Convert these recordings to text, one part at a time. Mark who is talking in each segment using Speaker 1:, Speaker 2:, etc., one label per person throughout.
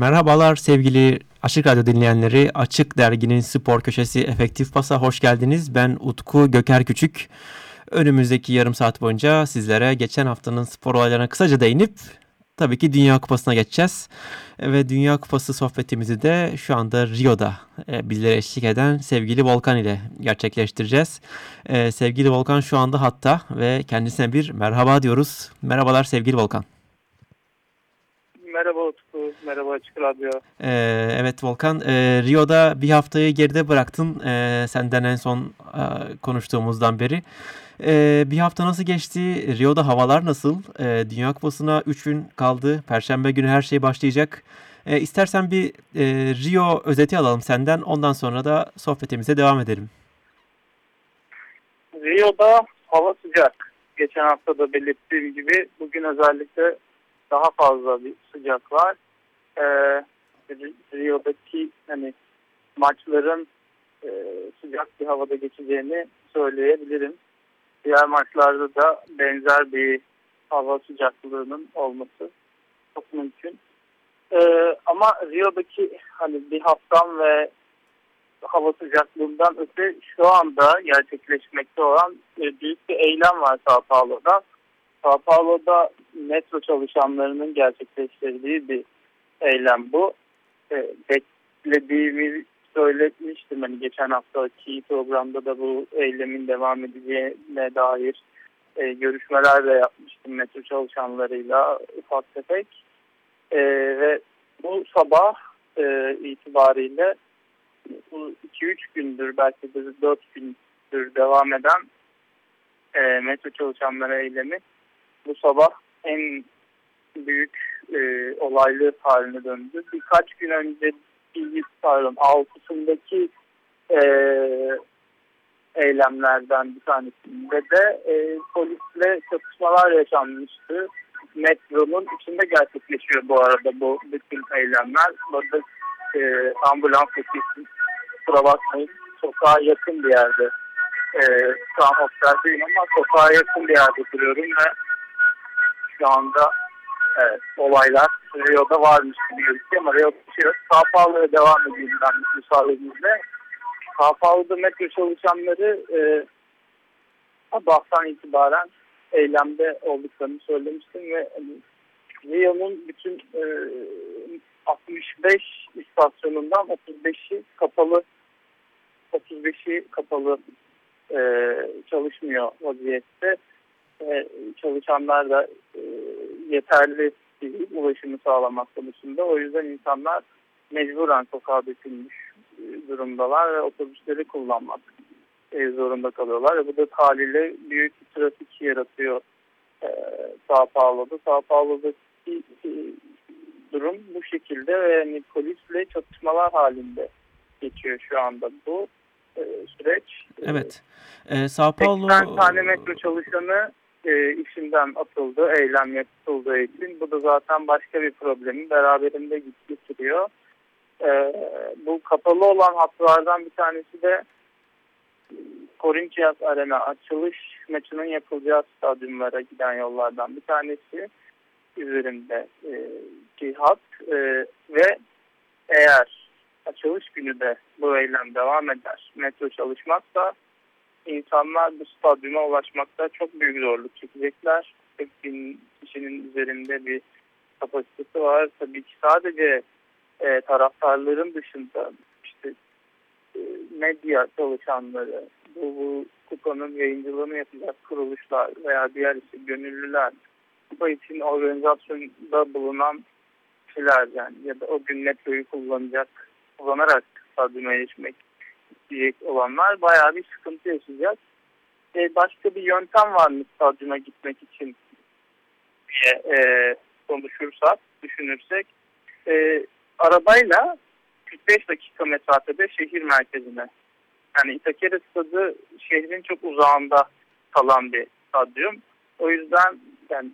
Speaker 1: Merhabalar sevgili Açık Radyo dinleyenleri. Açık Dergi'nin spor köşesi Efektif Pas'a hoş geldiniz. Ben Utku Göker Küçük. Önümüzdeki yarım saat boyunca sizlere geçen haftanın spor olaylarına kısaca değinip tabii ki Dünya Kupası'na geçeceğiz. Ve Dünya Kupası sohbetimizi de şu anda Rio'da e, bizlere eşlik eden sevgili Volkan ile gerçekleştireceğiz. E, sevgili Volkan şu anda hatta ve kendisine bir merhaba diyoruz. Merhabalar sevgili Volkan.
Speaker 2: Merhaba Utku, merhaba Açık Radyo.
Speaker 1: Ee, evet Volkan, e, Rio'da bir haftayı geride bıraktın e, senden en son e, konuştuğumuzdan beri. E, bir hafta nasıl geçti? Rio'da havalar nasıl? E, Dünya Kupası'na 3 gün kaldı. Perşembe günü her şey başlayacak. E, istersen bir e, Rio özeti alalım senden. Ondan sonra da sohbetimize devam edelim.
Speaker 2: Rio'da hava sıcak. Geçen hafta da belirttiğim gibi bugün özellikle daha fazla bir sıcak var. Ee, Rio'daki hani maçların e, sıcak bir havada geçeceğini söyleyebilirim. Diğer maçlarda da benzer bir hava sıcaklığının olması çok mümkün. Ee, ama Rio'daki hani bir haftam ve hava sıcaklığından öte şu anda gerçekleşmekte olan e, büyük bir eylem var Sao Paulo'da. Sao Paulo'da metro çalışanlarının gerçekleştirdiği bir eylem bu. E, beklediğimi söyletmiştim. Hani geçen haftaki programda da bu eylemin devam edeceğine dair e, görüşmeler de yapmıştım metro çalışanlarıyla ufak tefek. E, ve bu sabah e, itibariyle bu 2-3 gündür belki de 4 gündür devam eden e, metro çalışanları eylemi bu sabah en büyük e, olaylı haline döndü. Birkaç gün önce pardon altısındaki e, eylemlerden bir tanesinde de e, polisle çatışmalar yaşanmıştı. Metronun içinde gerçekleşiyor bu arada bu bütün eylemler. Burada e, ambulans ekisi kusura bakmayın sokağa yakın bir yerde e, şu an oteldeyim ama sokağa yakın bir yerde duruyorum ve şu anda evet, olaylar Rio'da varmış gibi gözüküyor ama bir şey. Sao Paulo'ya devam edeyim ben müsaadenizle. Sao Paulo'da metro çalışanları e, sabahtan itibaren eylemde olduklarını söylemiştim ve Rio'nun bütün e, 65 istasyonundan 35'i kapalı 35'i kapalı e, çalışmıyor vaziyette e, çalışanlar da e, yeterli değil ulaşımı sağlamak konusunda. O yüzden insanlar mecburen sokağa dökülmüş e, durumdalar ve otobüsleri kullanmak e, zorunda kalıyorlar. Ve bu da haliyle büyük bir trafik yaratıyor e, Sao Paulo'da. Sao Paulo'daki e, durum bu şekilde ve yani polisle çatışmalar halinde geçiyor şu anda bu e, süreç.
Speaker 1: Evet. Ee, Sao Paulo...
Speaker 2: 80 tane metro çalışanı e, işinden atıldı, eylem yapıldığı için. Bu da zaten başka bir problemi beraberinde getiriyor. E, bu kapalı olan hatlardan bir tanesi de Corinthians Arena açılış maçının yapılacağı stadyumlara giden yollardan bir tanesi üzerinde e, hat e, ve eğer açılış günü de bu eylem devam eder, metro çalışmazsa insanlar bu stadyuma ulaşmakta çok büyük zorluk çekecekler. 40 bin kişinin üzerinde bir kapasitesi var. Tabii ki sadece e, taraftarların dışında işte e, medya çalışanları, bu, bu kupanın yayıncılığını yapacak kuruluşlar veya diğer işte gönüllüler, kupa için organizasyonda bulunan kişiler yani ya da o gün metroyu kullanacak, kullanarak stadyuma erişmek isteyecek olanlar bayağı bir sıkıntı yaşayacak. e, başka bir yöntem var mı stadyuma gitmek için diye e, konuşursak, düşünürsek e, arabayla 45 dakika mesafede şehir merkezine yani İtakere Stadı şehrin çok uzağında kalan bir stadyum. O yüzden yani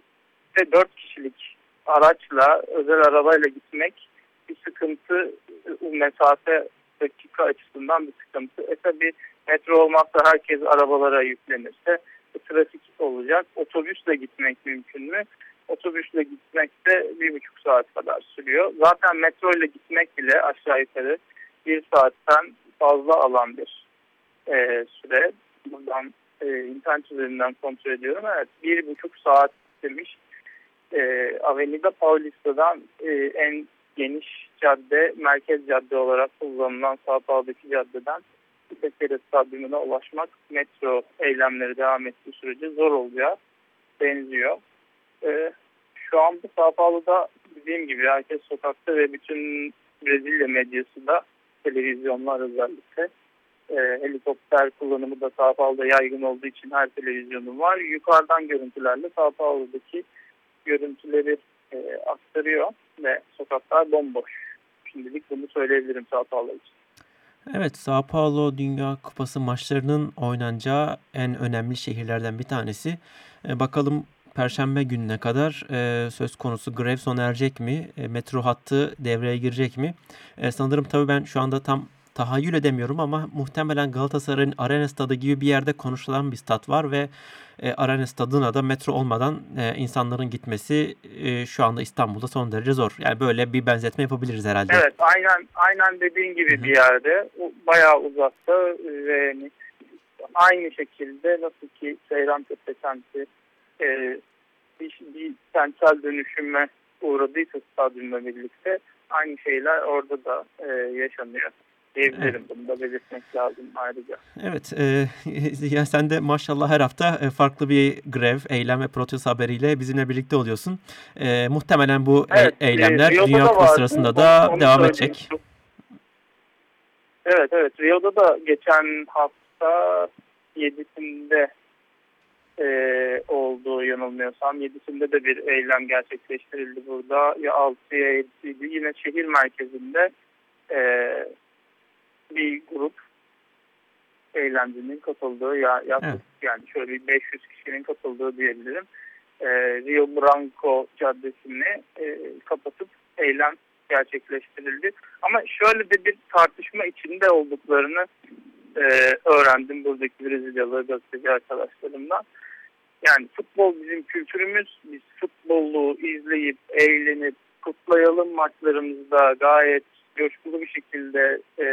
Speaker 2: ve 4 kişilik araçla, özel arabayla gitmek bir sıkıntı, mesafe dakika açısından bir sıkıntı. E tabi metro olmazsa herkes arabalara yüklenirse trafik olacak. Otobüsle gitmek mümkün mü? Otobüsle gitmek de bir buçuk saat kadar sürüyor. Zaten metro ile gitmek bile aşağı yukarı bir saatten fazla alan bir e, süre. Buradan e, internet üzerinden kontrol ediyorum. Evet bir buçuk saat demiş. E, Avenida Paulista'dan e, en geniş cadde, merkez cadde olarak kullanılan Sao Paulo'daki caddeden İpekere Stadyumuna ulaşmak metro eylemleri devam ettiği sürece zor olacağı benziyor. E, şu an bu Sao Paulo'da dediğim gibi herkes sokakta ve bütün Brezilya medyası da televizyonlar özellikle e, helikopter kullanımı da Sao Paulo'da yaygın olduğu için her televizyonun var. Yukarıdan görüntülerle Sao Paulo'daki görüntüleri e, aktarıyor ve sokaklar bomboş. Şimdilik bunu söyleyebilirim Sao Paulo için.
Speaker 1: Evet, Sao Paulo Dünya Kupası maçlarının oynanacağı en önemli şehirlerden bir tanesi. E, bakalım Perşembe gününe kadar e, söz konusu grev sona erecek mi? E, metro hattı devreye girecek mi? E, sanırım tabii ben şu anda tam tahayyül edemiyorum ama muhtemelen Galatasaray'ın Arena Stadı gibi bir yerde konuşulan bir stat var ve e, Arena Stadı'na da metro olmadan e, insanların gitmesi e, şu anda İstanbul'da son derece zor. Yani böyle bir benzetme yapabiliriz herhalde.
Speaker 2: Evet aynen aynen dediğin gibi Hı-hı. bir yerde bayağı uzakta ve yani aynı şekilde nasıl ki Seyrantepe semti e, bir, bir kentsel dönüşüme uğradıysa stadyumla birlikte aynı şeyler orada da e, yaşanıyor diyebilirim. Evet. Bunu da belirtmek lazım ayrıca.
Speaker 1: Evet. E, ya sen de maşallah her hafta e, farklı bir grev, eylem ve protest haberiyle bizimle birlikte oluyorsun. E, muhtemelen bu e, evet, e, eylemler e, Dünya Kupası sırasında da onu, devam edecek.
Speaker 2: Evet evet. Rio'da da geçen hafta 7'sinde e, olduğu yanılmıyorsam. 7'sinde de bir eylem gerçekleştirildi burada. Ya 6'ya 7'siydi. Yine şehir merkezinde e, bir grup eğlencenin katıldığı ya yaklaşık evet. yani şöyle bir 500 kişinin katıldığı diyebilirim. E, Rio Branco Caddesi'ni e, kapatıp eylem gerçekleştirildi. Ama şöyle de bir tartışma içinde olduklarını e, öğrendim buradaki Brezilyalı gazeteci arkadaşlarımdan. Yani futbol bizim kültürümüz. Biz futbolu izleyip, eğlenip, kutlayalım maçlarımızda gayet coşkulu bir şekilde e,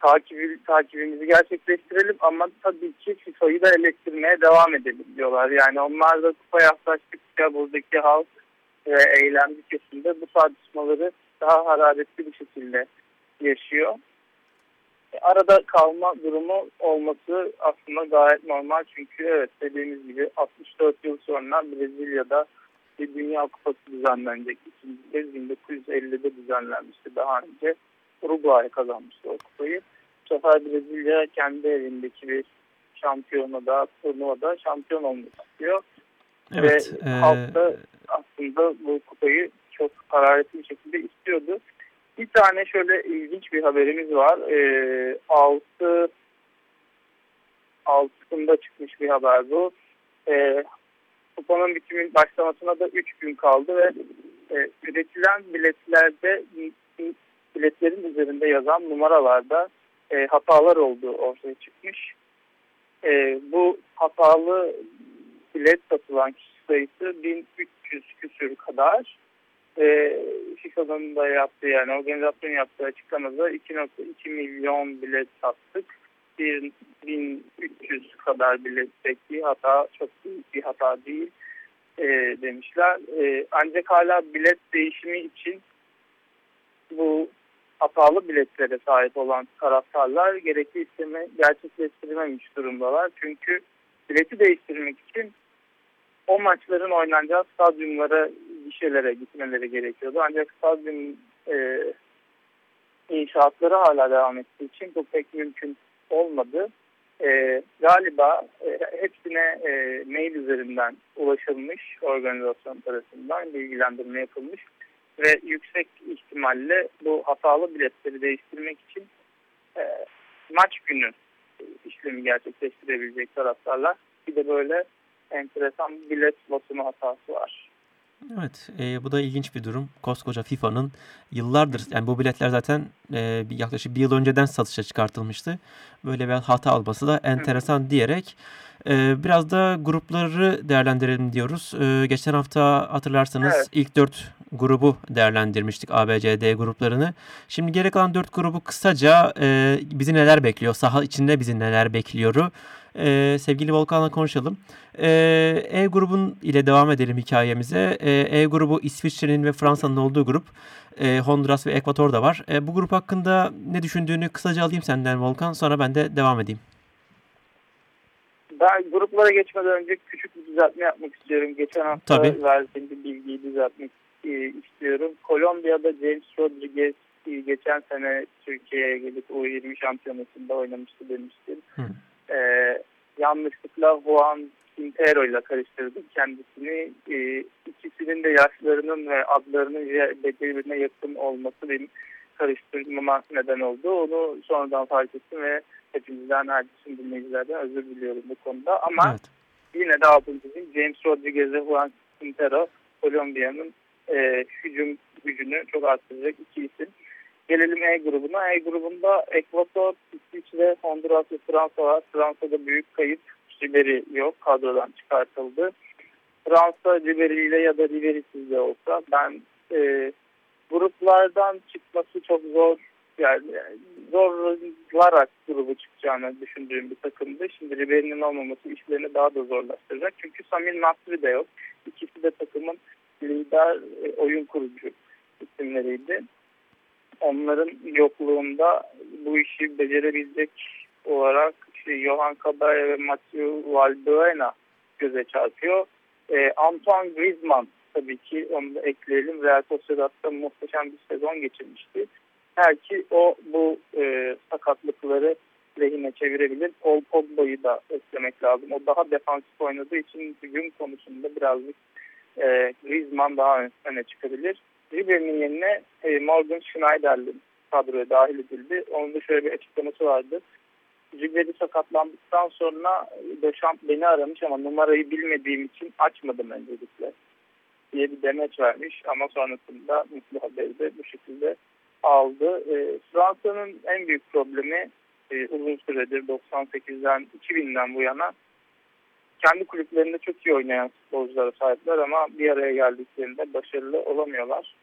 Speaker 2: takibi, takibimizi gerçekleştirelim ama tabii ki FIFA'yı da eleştirmeye devam edelim diyorlar. Yani onlar da kupa yaklaştıkça buradaki halk ve eylemci kesimde bu tartışmaları daha hararetli bir şekilde yaşıyor. E, arada kalma durumu olması aslında gayet normal çünkü evet dediğimiz gibi 64 yıl sonra Brezilya'da bir Dünya Kupası düzenlenecek. İkinci kez 1950'de düzenlenmişti daha önce. Uruguay kazanmıştı o kupayı. Bu sefer Brezilya kendi evindeki bir şampiyonada, turnuvada şampiyon olmak istiyor. Evet, Ve e... halk da aslında bu kupayı çok hararetli bir şekilde istiyordu. Bir tane şöyle ilginç bir haberimiz var. E, 6 altısında çıkmış bir haber bu. E, kuponun bitimin başlamasına da 3 gün kaldı ve e, üretilen biletlerde biletlerin üzerinde yazan numaralarda e, hatalar olduğu ortaya çıkmış. E, bu hatalı bilet satılan kişi sayısı 1300 küsür kadar. E, FIFA'nın da yaptığı yani organizasyon yaptığı açıklamada 2.2 milyon bilet sattık. 1300 kadar biletteki hata çok büyük bir hata değil e, demişler. E, ancak hala bilet değişimi için bu hatalı biletlere sahip olan taraftarlar gerekli istemi gerçekleştirememiş durumdalar. Çünkü bileti değiştirmek için o maçların oynanacağı stadyumlara, gişelere gitmeleri gerekiyordu. Ancak stadyum e, inşaatları hala devam ettiği için bu pek mümkün olmadı. E, galiba e, hepsine e, mail üzerinden ulaşılmış organizasyon tarafından bilgilendirme yapılmış ve yüksek ihtimalle bu hatalı biletleri değiştirmek için e, maç günü işlemi gerçekleştirebilecek taraftarlar. Bir de böyle enteresan bilet basımı hatası var.
Speaker 1: Evet e, bu da ilginç bir durum. Koskoca FIFA'nın yıllardır yani bu biletler zaten e, yaklaşık bir yıl önceden satışa çıkartılmıştı. Böyle bir hata alması da enteresan diyerek e, biraz da grupları değerlendirelim diyoruz. E, geçen hafta hatırlarsanız evet. ilk dört grubu değerlendirmiştik ABCD gruplarını. Şimdi geri kalan dört grubu kısaca e, bizi neler bekliyor? Saha içinde bizi neler bekliyoru? E, sevgili Volkan'la konuşalım. E, e grubun ile devam edelim hikayemize. E, e grubu İsviçre'nin ve Fransa'nın olduğu grup. E, Honduras ve Ekvator da var. E, bu grup hakkında ne düşündüğünü kısaca alayım senden Volkan. Sonra ben de devam edeyim.
Speaker 2: Ben gruplara geçmeden önce küçük bir düzeltme yapmak istiyorum. Geçen hafta Tabii. verdiğim bir bilgiyi düzeltmek e, istiyorum. Kolombiya'da James Rodriguez e, geçen sene Türkiye'ye gelip U20 şampiyonasında oynamıştı demiştim. Hı. Ee, yanlışlıkla Juan Quintero ile karıştırdım kendisini. Ee, ikisinin de yaşlarının ve adlarının birbirine yakın olması benim karıştırmama neden oldu. Onu sonradan fark ettim ve hepimizden herkesin dinleyicilerden özür diliyorum bu konuda. Ama evet. yine de çizeyim. James Rodriguez ve Juan Quintero Kolombiya'nın e, hücum gücünü çok arttıracak iki isim. Gelelim E grubuna. E grubunda Ekvator, İsviçre, Honduras ve Fransa var. Fransa'da büyük kayıp. Ribery yok. Kadrodan çıkartıldı. Fransa Ribery ile ya da Ribery'siz de olsa ben e, gruplardan çıkması çok zor yani zorlarak grubu çıkacağını düşündüğüm bir takımdı. Şimdi Ribery'nin olmaması işlerini daha da zorlaştıracak. Çünkü Samir Nasri de yok. İkisi de takımın lider e, oyun kurucu isimleriydi. Onların yokluğunda bu işi becerebilecek olarak işte Johan Caballé ve Mathieu Valbuena göze çarpıyor. E, Antoine Griezmann tabii ki onu da ekleyelim. Real Sociedad'da muhteşem bir sezon geçirmişti. Belki o bu e, sakatlıkları lehine çevirebilir. Paul Pogba'yı da eklemek lazım. O daha defansif oynadığı için hücum konusunda birazcık e, Griezmann daha öne çıkabilir. Ribery'nin yerine e, Morgan Schneider'in kadroya dahil edildi. Onun da şöyle bir açıklaması vardı. Ribery sakatlandıktan sonra Deşamp beni aramış ama numarayı bilmediğim için açmadım öncelikle diye bir demeç vermiş ama sonrasında mutlu haberi de bu şekilde aldı. E, Fransa'nın en büyük problemi e, uzun süredir 98'den 2000'den bu yana kendi kulüplerinde çok iyi oynayan futbolculara sahipler ama bir araya geldiklerinde başarılı olamıyorlar.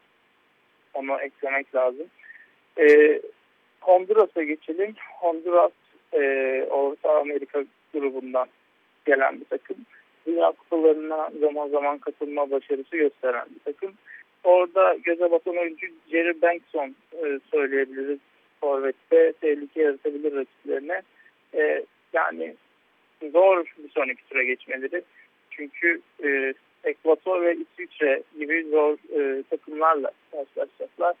Speaker 2: Onu eklemek lazım. E, Honduras'a geçelim. Honduras e, Orta Amerika grubundan gelen bir takım. Dünya kupalarına zaman zaman katılma başarısı gösteren bir takım. Orada göze batan oyuncu Jerry Bankson e, söyleyebiliriz. Forvet'te tehlike yaratabilir rakiplerine. E, yani zor bir sonraki tura geçmeleri. Çünkü e, Ekvator ve İsviçre gibi zor e, takımlarla karşılaşacaklar.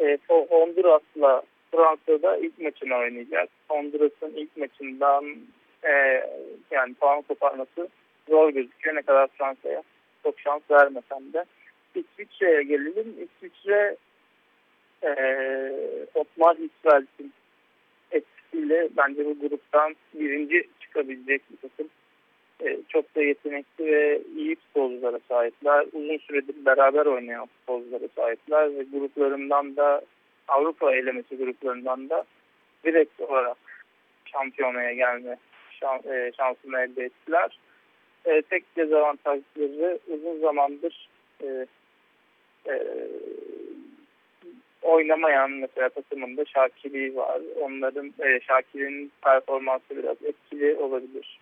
Speaker 2: E, Honduras'la Fransa'da ilk maçını oynayacak. Honduras'ın ilk maçından e, yani puan koparması zor gözüküyor. Ne kadar Fransa'ya çok şans vermesem de. İsviçre'ye gelelim. İsviçre e, Otmar Hitzfeld'in etkisiyle bence bu gruptan birinci çıkabilecek bir takım. E, çok da yetenekli ve iyi futbolculara sahipler. Uzun süredir beraber oynayan futbolculara sahipler ve gruplarından da Avrupa elemesi gruplarından da direkt olarak şampiyonaya gelme e, şansını elde ettiler. E, tek dezavantajları uzun zamandır e, e, oynamayan mesela takımında Şakir'i var. Onların e, Şakir'in performansı biraz etkili olabilir.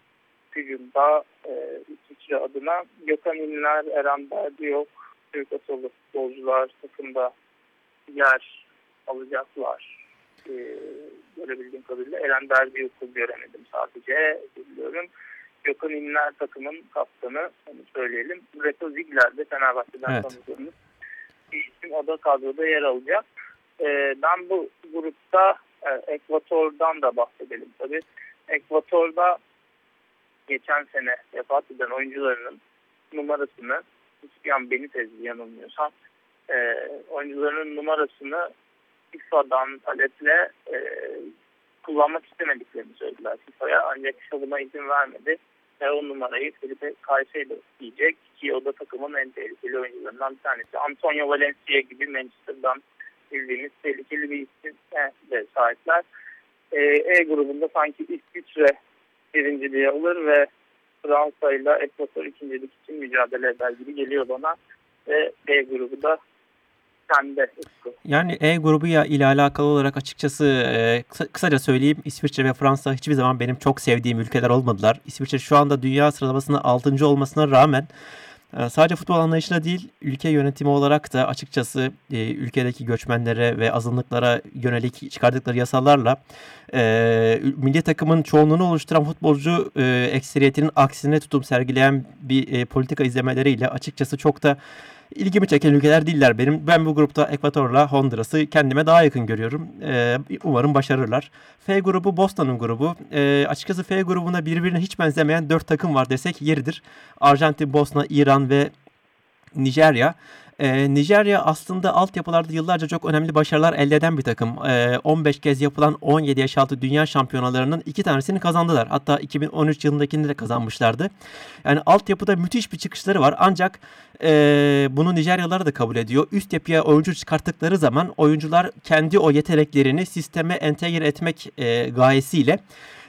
Speaker 2: Hücumda e, İsviçre adına Gökhan İnler, Eren Berdi yok. Türk asıllı futbolcular takımda yer alacaklar. E, görebildiğim kadarıyla Eren Berdi yok göremedim sadece biliyorum. Gökhan İnler takımın kaptanı onu söyleyelim. Reto Ziegler de Fenerbahçe'den evet. tanıdığımız bir isim o da kadroda yer alacak. E, ben bu grupta e, Ekvator'dan da bahsedelim tabii. Ekvator'da geçen sene vefat eden oyuncularının numarasını İsyan Benitez yanılmıyorsam e, oyuncuların numarasını FIFA'dan taleple e, kullanmak istemediklerini söylediler FIFA'ya ancak FIFA buna izin vermedi ve o numarayı Felipe Caicedo diyecek ki o da takımın en tehlikeli oyuncularından bir tanesi. Antonio Valencia gibi Manchester'dan bildiğimiz tehlikeli bir isim de sahipler. E, e grubunda sanki İsviçre birinciliği alır ve Fransa ile Ekvator ikincilik için mücadele eder gibi geliyor bana. Ve B grubu da sende.
Speaker 1: Yani E grubu ya ile alakalı olarak açıkçası e, kısaca söyleyeyim İsviçre ve Fransa hiçbir zaman benim çok sevdiğim ülkeler olmadılar. İsviçre şu anda dünya sıralamasında 6. olmasına rağmen ee, sadece futbol anlayışına değil, ülke yönetimi olarak da açıkçası e, ülkedeki göçmenlere ve azınlıklara yönelik çıkardıkları yasalarla e, milli takımın çoğunluğunu oluşturan futbolcu e, ekseriyetinin aksine tutum sergileyen bir e, politika izlemeleriyle açıkçası çok da ilgimi çeken ülkeler değiller benim. Ben bu grupta Ekvator'la Honduras'ı kendime daha yakın görüyorum. Ee, umarım başarırlar. F grubu Boston'un grubu. Ee, açıkçası F grubuna birbirine hiç benzemeyen dört takım var desek yeridir. Arjantin, Bosna, İran ve Nijerya. Ee, Nijerya aslında altyapılarda yıllarca çok önemli başarılar elde eden bir takım. Ee, 15 kez yapılan 17 yaş altı dünya şampiyonalarının iki tanesini kazandılar. Hatta 2013 yılındakini de kazanmışlardı. Yani altyapıda müthiş bir çıkışları var. Ancak e, bunu Nijeryalılar da kabul ediyor. Üst yapıya oyuncu çıkarttıkları zaman oyuncular kendi o yeteneklerini sisteme entegre etmek e, gayesiyle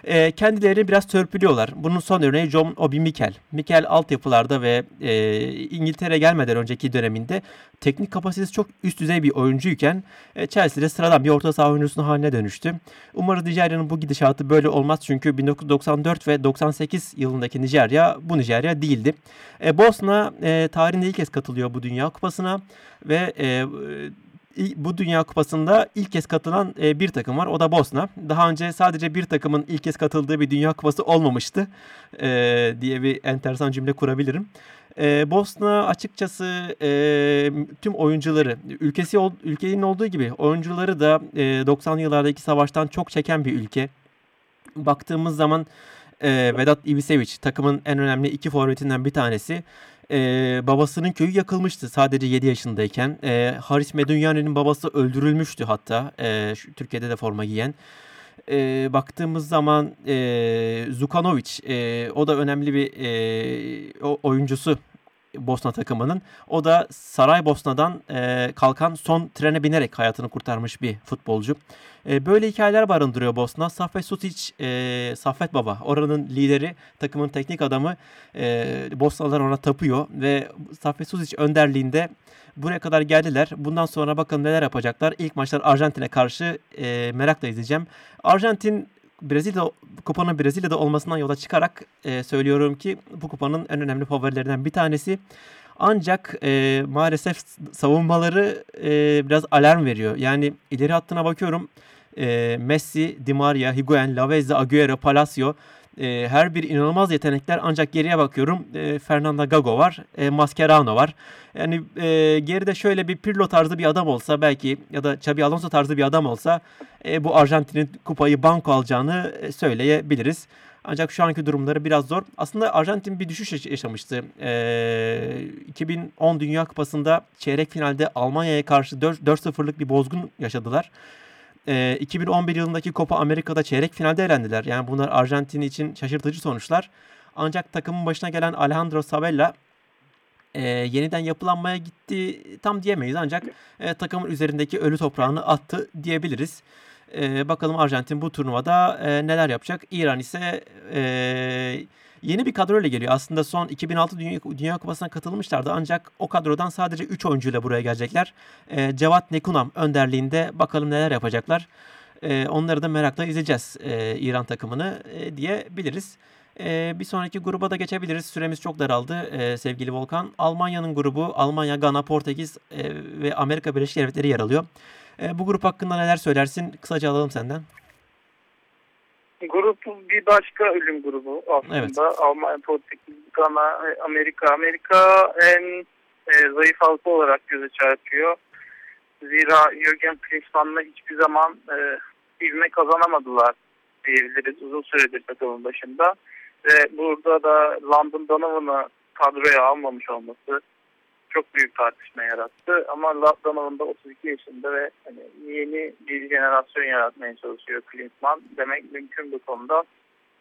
Speaker 1: e, kendilerini biraz törpülüyorlar. Bunun son örneği John Obi Mikel. Mikel altyapılarda ve e, İngiltere gelmeden önceki döneminde teknik kapasitesi çok üst düzey bir oyuncuyken e, Chelsea'de sıradan bir orta saha oyuncusunun haline dönüştü. Umarız Nijerya'nın bu gidişatı böyle olmaz çünkü 1994 ve 98 yılındaki Nijerya bu Nijerya değildi. E, Bosna e, tarihinde ilk kez katılıyor bu Dünya Kupası'na ve e, bu Dünya Kupası'nda ilk kez katılan e, bir takım var. O da Bosna. Daha önce sadece bir takımın ilk kez katıldığı bir Dünya Kupası olmamıştı e, diye bir enteresan cümle kurabilirim. E, Bosna açıkçası tüm oyuncuları, ülkesi ülkenin olduğu gibi oyuncuları da e, 90'lı yıllardaki savaştan çok çeken bir ülke. Baktığımız zaman Vedat Ivisevic takımın en önemli iki forvetinden bir tanesi e, babasının köyü yakılmıştı sadece 7 yaşındayken. E, Haris Medunyani'nin babası öldürülmüştü hatta e, şu, Türkiye'de de forma giyen. E, baktığımız zaman e, Zukanovic e, o da önemli bir e, oyuncusu Bosna takımının. O da Saraybosna'dan e, kalkan son trene binerek hayatını kurtarmış bir futbolcu. E, böyle hikayeler barındırıyor Bosna. Saffet Sutic, e, Saffet Baba oranın lideri, takımın teknik adamı. E, Bosnalılar ona tapıyor ve Saffet Sutic önderliğinde buraya kadar geldiler. Bundan sonra bakalım neler yapacaklar. İlk maçlar Arjantin'e karşı e, merakla izleyeceğim. Arjantin Brezilya kupanın Brezilya'da olmasından yola çıkarak e, söylüyorum ki bu kupanın en önemli favorilerinden bir tanesi. Ancak e, maalesef savunmaları e, biraz alarm veriyor. Yani ileri hattına bakıyorum. E, Messi, Di Maria, Higuain, Lavezza, Agüero, Palacio e, her bir inanılmaz yetenekler ancak geriye bakıyorum e, Fernando Gago var, e, Mascherano var. Yani e, geride şöyle bir Pirlo tarzı bir adam olsa belki ya da Xabi Alonso tarzı bir adam olsa e, bu Arjantin'in kupayı banko alacağını e, söyleyebiliriz. Ancak şu anki durumları biraz zor. Aslında Arjantin bir düşüş yaşamıştı. Ee, 2010 Dünya Kupası'nda çeyrek finalde Almanya'ya karşı 4-0'lık bir bozgun yaşadılar e, 2011 yılındaki Copa Amerika'da çeyrek finalde elendiler. Yani bunlar Arjantin için şaşırtıcı sonuçlar. Ancak takımın başına gelen Alejandro Sabella e, yeniden yapılanmaya gitti tam diyemeyiz ancak e, takımın üzerindeki ölü toprağını attı diyebiliriz. E, bakalım Arjantin bu turnuvada e, neler yapacak. İran ise e, yeni bir kadroyla geliyor. Aslında son 2006 Dünya, Dünya Kupası'na katılmışlardı ancak o kadrodan sadece 3 oyuncuyla buraya gelecekler. E, Cevat Nekunam önderliğinde bakalım neler yapacaklar. E, onları da merakla izleyeceğiz e, İran takımını e, diyebiliriz. E, bir sonraki gruba da geçebiliriz. Süremiz çok daraldı e, sevgili Volkan. Almanya'nın grubu Almanya, Gana, Portekiz e, ve Amerika Birleşik Devletleri yer alıyor. E, bu grup hakkında neler söylersin? Kısaca alalım senden.
Speaker 2: Grup bir başka ölüm grubu aslında. Evet. Almanya, Portekiz, Gana, Amerika. Amerika en e, zayıf halka olarak göze çarpıyor. Zira Jürgen Klinsmann'la hiçbir zaman e, ivme kazanamadılar diyebiliriz. Uzun süredir takımın başında. Ve burada da London Donovan'ı kadroya almamış olması çok büyük tartışma yarattı. Ama Donovan da 32 yaşında ve hani yeni bir jenerasyon yaratmaya çalışıyor Klinsmann. Demek mümkün bu konuda.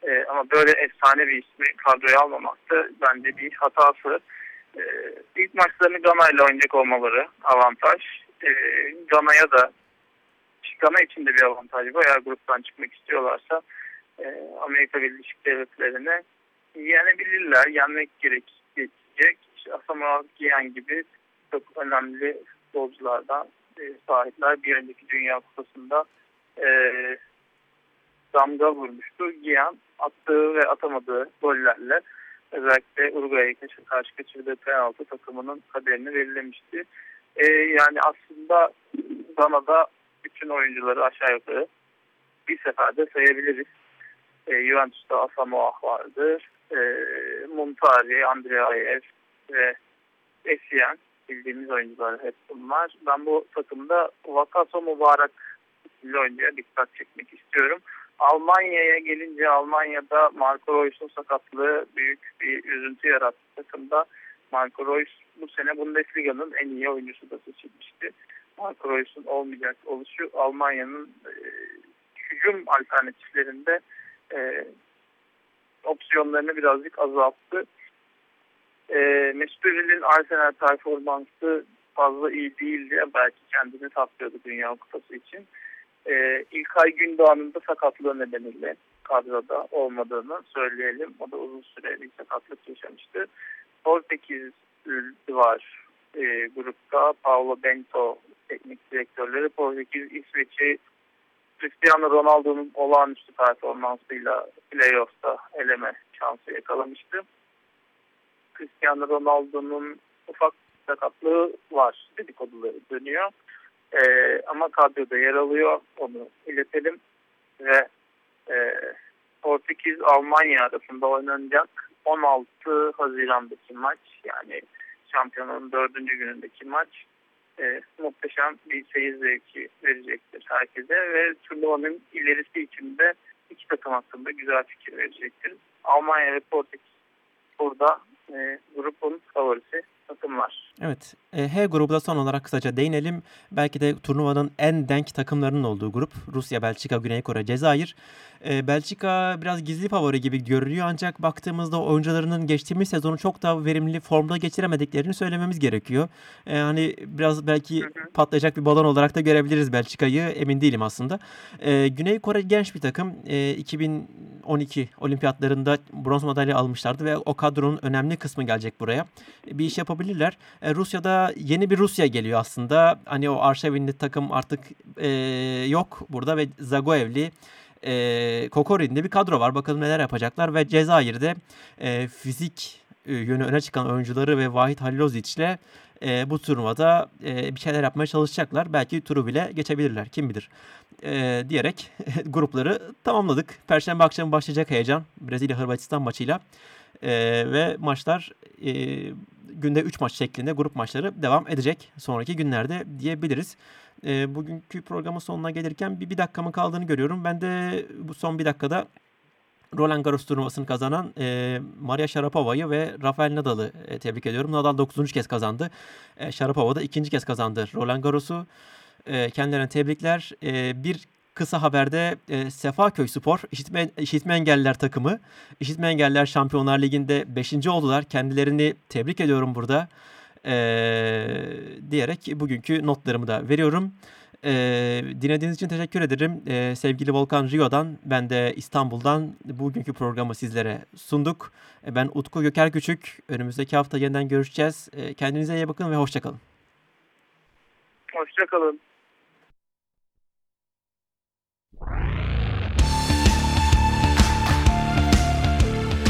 Speaker 2: Ee, ama böyle efsane bir ismi kadroya almamak da bence bir hatası. Ee, ilk maçlarını Gana ile oynayacak olmaları avantaj. Ee, Gana'ya da Gana için de bir avantaj bu. Eğer gruptan çıkmak istiyorlarsa e, Amerika Birleşik Devletleri'ne yenebilirler. Yenmek gerekecek. Asamoah Gyan gibi çok önemli futbolculardan e, sahipler. Bir önceki Dünya Kupası'nda e, damga vurmuştu. Gyan attığı ve atamadığı gollerle özellikle Uruguay'a karşı kaçırdığı penaltı takımının kaderini belirlemişti. E, yani aslında Gana'da bütün oyuncuları aşağı yukarı bir seferde sayabiliriz. E, Juventus'ta Asamoah vardır. E, Montari, Andreaev ve Essien bildiğimiz oyuncular hep bunlar. Ben bu takımda Vakaso Mübarek ile oyuncuya dikkat çekmek istiyorum. Almanya'ya gelince Almanya'da Marco Reus'un sakatlığı büyük bir üzüntü yarattı takımda. Marco Reus bu sene Bundesliga'nın en iyi oyuncusu da seçilmişti. Marco Reus'un olmayacak oluşu Almanya'nın e, hücum alternatiflerinde e, opsiyonlarını birazcık azalttı. E, Mesut Özil'in Arsenal performansı fazla iyi değildi. Belki kendini tatlıyordu Dünya Kupası için. E, İlkay Gündoğan'ın da sakatlığı nedeniyle kadroda olmadığını söyleyelim. O da uzun süre bir sakatlık yaşamıştı. Portekiz var e, grupta. Paulo Bento teknik direktörleri. Portekiz, İsveç'i Cristiano Ronaldo'nun olağanüstü performansıyla playoff'ta eleme şansı yakalamıştı. Cristiano Ronaldo'nun ufak sakatlığı var dedikoduları dönüyor. Ee, ama kadroda yer alıyor. Onu iletelim. Ve e, Portekiz Almanya arasında oynanacak 16 Haziran'daki maç yani şampiyonun dördüncü günündeki maç e, muhteşem bir seyir zevki verecektir herkese ve turnuvanın ilerisi için de iki takım hakkında güzel fikir verecektir. Almanya ve Portekiz burada e, grubun favorisi takımlar.
Speaker 1: Evet. E, H grubunda son olarak kısaca değinelim. Belki de turnuvanın en denk takımlarının olduğu grup. Rusya, Belçika, Güney Kore, Cezayir. E, Belçika biraz gizli favori gibi görülüyor ancak baktığımızda oyuncularının geçtiğimiz sezonu çok daha verimli formda geçiremediklerini söylememiz gerekiyor. E, hani biraz belki patlayacak bir balon olarak da görebiliriz Belçika'yı. Emin değilim aslında. Güney Kore genç bir takım. E, 2012 olimpiyatlarında bronz madalya almışlardı ve o kadronun önemli kısmı gelecek buraya. Bir iş yapabilirler. E, Rusya'da yeni bir Rusya geliyor aslında. Hani o Arşavinli takım artık e, yok burada ve Zagoevli e, Kokorin'de bir kadro var. Bakalım neler yapacaklar ve Cezayir'de e, fizik e, yönü öne çıkan oyuncuları ve Vahit Halilozic'le e, bu turnuvada e, bir şeyler yapmaya çalışacaklar. Belki turu bile geçebilirler. Kim bilir. E, diyerek grupları tamamladık. Perşembe akşamı başlayacak heyecan. Brezilya-Hırvatistan maçıyla. E, ve maçlar e, günde 3 maç şeklinde grup maçları devam edecek sonraki günlerde diyebiliriz. E, bugünkü programın sonuna gelirken bir, bir dakikamın kaldığını görüyorum. Ben de bu son bir dakikada Roland Garros turnuvasını kazanan e, Maria Sharapova'yı ve Rafael Nadal'ı e, tebrik ediyorum. Nadal 9. kez kazandı. E, Sharapova da ikinci kez kazandı Roland Garros'u. E, kendilerine tebrikler. E, bir kısa haberde e, Sefaköy Spor işitme, işitme engelliler takımı işitme engelliler Şampiyonlar Ligi'nde 5. oldular. Kendilerini tebrik ediyorum burada. E, diyerek bugünkü notlarımı da veriyorum. E, dinlediğiniz için teşekkür ederim. E, sevgili Volkan Rio'dan, ben de İstanbul'dan bugünkü programı sizlere sunduk. E, ben Utku Göker Küçük. Önümüzdeki hafta yeniden görüşeceğiz. E, kendinize iyi bakın ve hoşçakalın.
Speaker 2: Hoşçakalın.